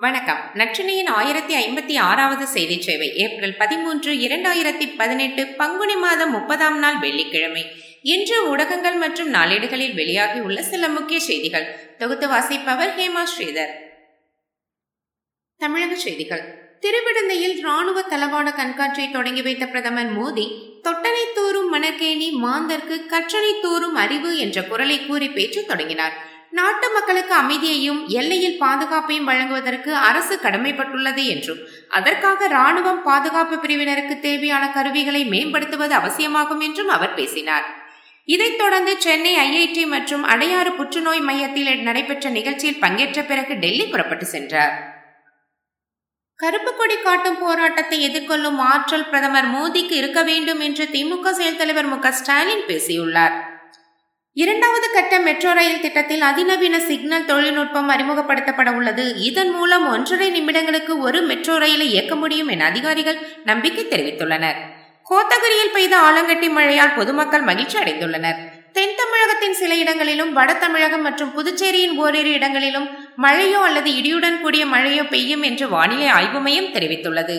வணக்கம். நச்சினையின் ஆயிரத்தி ஐம்பத்தி ஆறாவது செய்தி சேவை ஏப்ரல் பதிமூன்று இரண்டாயிரத்தி பதினெட்டு பங்குனி மாதம் முப்பதாம் நாள் வெள்ளிக்கிழமை. இன்று ஊடகங்கள் மற்றும் நாளேடுகளில் வெளியாகி உள்ள சில முக்கிய செய்திகள். தொகுத்து வாசிப்பவர் ஹேமா ஸ்ரீதர். தமிழக செய்திகள். திருவிடந்தையில் ராணுவ தளவாட கண்காட்சியை தொடங்கி வைத்த பிரதமர் மோடி தொட்டனை தோறும் மணக்கேணி மாந்தர்க்கு கற்றனை தோறும் அறிவு என்ற குரலை கூறி பேச்சு தொடங்கினார். நாட்டு மக்களுக்கு அமைதியையும் எல்லையில் பாதுகாப்பையும் வழங்குவதற்கு அரசு கடமைப்பட்டுள்ளது என்றும் அதற்காக ராணுவம் பாதுகாப்பு பிரிவினருக்கு தேவையான கருவிகளை மேம்படுத்துவது அவசியமாகும் என்றும் அவர் பேசினார். இதைத் தொடர்ந்து சென்னை ஐஐடி மற்றும் அடையாறு புற்றுநோய் மையத்தில் நடைபெற்ற நிகழ்ச்சியில் பங்கேற்ற பிறகு டெல்லி புறப்பட்டு சென்றார். கருப்பு கொடி காட்டும் போராட்டத்தை எதிர்கொள்ளும் ஆற்றல் பிரதமர் மோடிக்கு இருக்க வேண்டும் என்று திமுக செயல் தலைவர் மு ஸ்டாலின் பேசியுள்ளார். இரண்டாவது கட்ட மெட்ரோ ரயில் திட்டத்தில் அதிநவீன சிக்னல் தொழில்நுட்பம் அறிமுகப்படுத்தப்பட உள்ளது. இதன் மூலம் ஒன்றரை நிமிடங்களுக்கு ஒரு மெட்ரோ ரயிலை இயக்க முடியும் என அதிகாரிகள் நம்பிக்கை தெரிவித்துள்ளனர். கோத்தகிரியில் பெய்த ஆலங்கட்டி மழையால் பொதுமக்கள் மகிழ்ச்சி அடைந்துள்ளனர். தென் தமிழகத்தின் சில இடங்களிலும் வட தமிழகம் மற்றும் புதுச்சேரியின் ஓரிரு இடங்களிலும் மழையோ அல்லது இடியுடன் கூடிய மழையோ பெய்யும் என்று வானிலை ஆய்வு மையம் தெரிவித்துள்ளது.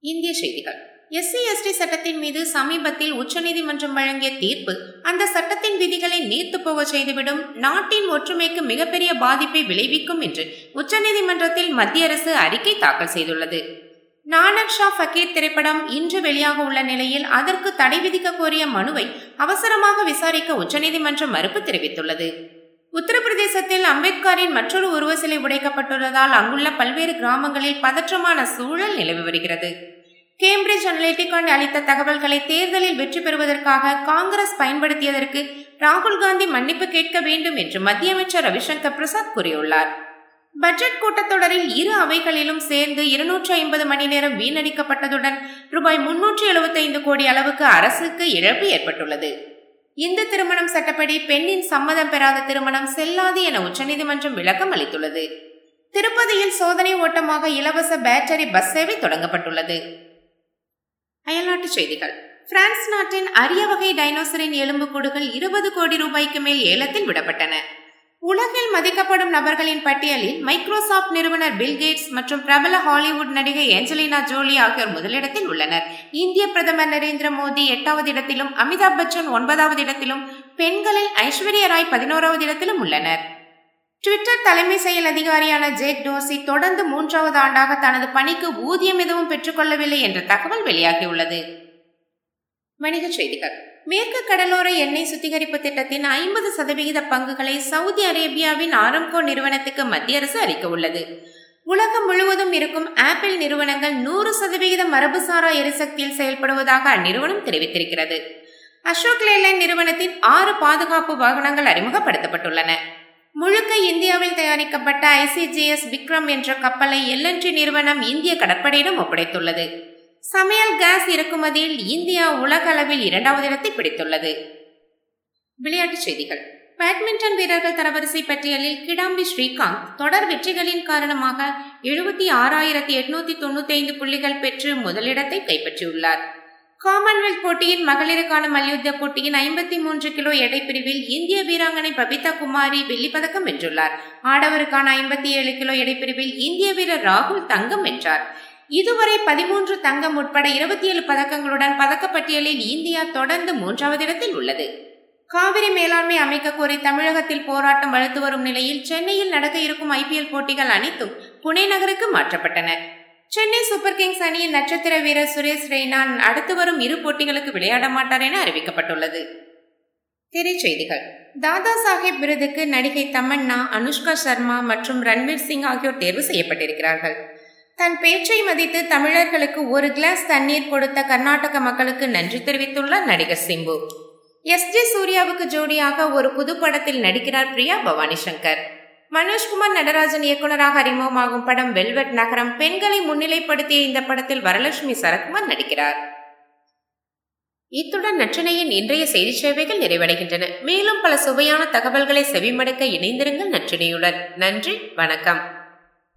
இந்திய செய்திகள். எஸ்சி எஸ்டி சட்டத்தின் மீது சமீபத்தில் உச்சநீதிமன்றம் வழங்கிய தீர்ப்பு அந்த சட்டத்தின் விதிகளை நீர்த்து போக செய்துவிடும் நாட்டின் ஒற்றுமைக்கு மிகப்பெரிய பாதிப்பை விளைவிக்கும் என்று உச்சநீதிமன்றத்தில் மத்திய அரசு அறிக்கை தாக்கல் செய்துள்ளது. நானக் ஷா ஃபக்கீர் திரைப்படம் இன்று வெளியாக உள்ள நிலையில் அதற்கு தடை விதிக்க கோரிய மனுவை அவசரமாக விசாரிக்க உச்சநீதிமன்றம் மறுப்பு தெரிவித்துள்ளது. உத்தரப்பிரதேசத்தில் அம்பேத்கரின் மற்றொரு உருவ சிலை உடைக்கப்பட்டுள்ளதால் அங்குள்ள பல்வேறு கிராமங்களில் பதற்றமான சூழல் நிலவி வருகிறது. கேம்பிரிட்ஜ் அனலிட்டிகான் அளித்த தகவல்களை தேர்தலில் வெற்றி பெறுவதற்காக காங்கிரஸ் பயன்படுத்தியதற்கு ராகுல் காந்தி மன்னிப்பு கேட்க வேண்டும் என்று மத்திய அமைச்சர் ரவிசங்கர் பிரசாத் கூறியுள்ளார். பட்ஜெட் கூட்டத்தொடரில் இரு அவைகளிலும் சேர்ந்து இருநூற்றி ஐம்பது மணி நேரம் வீணடிக்கப்பட்டதுடன் ரூபாய் முன்னூற்றி எழுபத்தைந்து கோடி அளவுக்கு அரசுக்கு இழப்பு ஏற்பட்டுள்ளது. இந்த திருமணம் சட்டப்படி பெண்ணின் சம்மதம் பெறாத திருமணம் செல்லாது என உச்சநீதிமன்றம் விளக்கம் அளித்துள்ளது. திருப்பதியில் சோதனை ஓட்டமாக இலவச பேட்டரி பஸ் சேவை தொடங்கப்பட்டுள்ளது. அயல்நாட்டு செய்திகள். பிரான்ஸ் நாட்டின் அரிய வகை டைனோசரின் எலும்புக்கூடுகள் இருபது கோடி ரூபாய்க்கு மேல் ஏலத்தில் விடப்பட்டன. உலகில் மதிக்கப்படும் நபர்களின் பட்டியலில் மைக்ரோசாப்ட் நிறுவனர் பில்கேட்ஸ் மற்றும் பிரபல ஹாலிவுட் நடிகை ஏஞ்சலினா ஜோலி ஆகியோர் முதலிடத்தில் உள்ளனர். இந்திய பிரதமர் நரேந்திர மோடி எட்டாவது இடத்திலும் அமிதாப் பச்சன் ஒன்பதாவது இடத்திலும் பெண்களில் ஐஸ்வர்யா ராய் பதினோராவது இடத்திலும் உள்ளனர். ட்விட்டர் தலைமை செயல் அதிகாரியான ஜேக் டோசி தொடர்ந்து மூன்றாவது ஆண்டாக தனது பணிக்கு ஊதியம் எதுவும் பெற்றுக்கொள்ளவில்லை என்ற தகவல் வெளியாகியுள்ளது. வணிகச் செய்திகள். மேற்கு கடலோர எண்ணெய் சுத்திகரிப்பு திட்டத்தின் ஐம்பது சதவிகித பங்குகளை சவுதி அரேபியாவின் ஆரம்கோ நிறுவனத்துக்கு மத்திய அரசு அளிக்க உள்ளது. உலகம் முழுவதும் இருக்கும் ஆப்பிள் நிறுவனங்கள் நூறு சதவிகித மரபுசாரா எரிசக்தியில் செயல்படுவதாக அந்நிறுவனம் தெரிவித்திருக்கிறது. அசோக் லேலைன் நிறுவனத்தின் ஆறு பாதுகாப்பு வாகனங்கள் அறிமுகப்படுத்தப்பட்டுள்ளன. முழுக்க இந்தியாவில் தயாரிக்கப்பட்ட ஐசிஜிஎஸ் விக்ரம் என்ற கப்பலை எல்என்டி நிறுவனம் இந்திய கடற்படையிடம் ஒப்படைத்துள்ளது. சமையல் கேஸ் இறக்குமதியில் இந்தியா உலக அளவில் இரண்டாவது இடத்தை பிடித்துள்ளது. விளையாட்டுச் செய்திகள். பேட்மிண்டன் வீரர்கள் தரவரிசை பட்டியலில் கிடாம்பி ஸ்ரீகாந்த் தொடர் வெற்றிகளின் காரணமாக எழுபத்தி ஆறாயிரத்தி எட்நூத்தி தொண்ணூத்தி ஐந்து புள்ளிகள் பெற்று முதலிடத்தை கைப்பற்றியுள்ளார். காமன்வெல்த் போட்டியின் மகளிருக்கான மல்யுத்த போட்டியின் ஐம்பத்தி மூன்று கிலோ எடை பிரிவில் இந்திய வீராங்கனை பபிதா குமாரி வெள்ளிப்பதக்கம் வென்றுள்ளார். ஆடவருக்கான ஐம்பத்தி ஏழு கிலோ எடை பிரிவில் இந்திய வீரர் ராகுல் தங்கம் வென்றார். இதுவரை பதிமூன்று தங்கம் உட்பட இருபத்தி ஏழு பதக்கங்களுடன் பதக்கப்பட்டியலில் இந்தியா தொடர்ந்து மூன்றாவது இடத்தில் உள்ளது. காவிரி மேலாண்மை அமைக்க கோரி தமிழகத்தில் போராட்டம் வலுத்து வரும் நிலையில் சென்னையில் நடக்க இருக்கும் ஐபிஎல் போட்டிகள் அனைத்தும் புனே நகருக்கு மாற்றப்பட்டன. சென்னை சூப்பர் கிங்ஸ் அணியின் நட்சத்திர வீரர் சுரேஷ் ரெய்னா அடுத்து வரும் இரு போட்டிகளுக்கு விளையாட மாட்டார் என அறிவிக்கப்பட்டுள்ளது. திரைச்செய்திகள். தாதா சாஹேப் விருதுக்கு நடிகை தமன்னா அனுஷ்கா சர்மா மற்றும் ரன்வீர் சிங் ஆகியோர் தேர்வு செய்யப்பட்டிருக்கிறார்கள். தன் பேச்சை மதித்து தமிழர்களுக்கு ஒரு கிளாஸ் தண்ணீர் கொடுத்த கர்நாடக மக்களுக்கு நன்றி தெரிவித்துள்ளார் நடிகர் சிம்பு. எஸ். ஜே. சூர்யாவுக்கு ஜோடியாக ஒரு புது படத்தில் நடிக்கிறார் பிரியா பவானி சங்கர் மனோஜ்குமார் நடராஜன் இயக்குநராக அறிமுகமாகும் படம் வெல்வெட் நகரம் பெண்களை முன்னிலைப்படுத்திய இந்த படத்தில் வரலட்சுமி சரத்குமார் நடிக்கிறார். இத்துடன் நற்றினையின் இன்றைய செய்தி சேவைகள் நிறைவடைகின்றன. மேலும் பல சுவையான தகவல்களை செவிமடுக்க இணைந்திருங்கள் நற்றினையுடன். நன்றி வணக்கம்.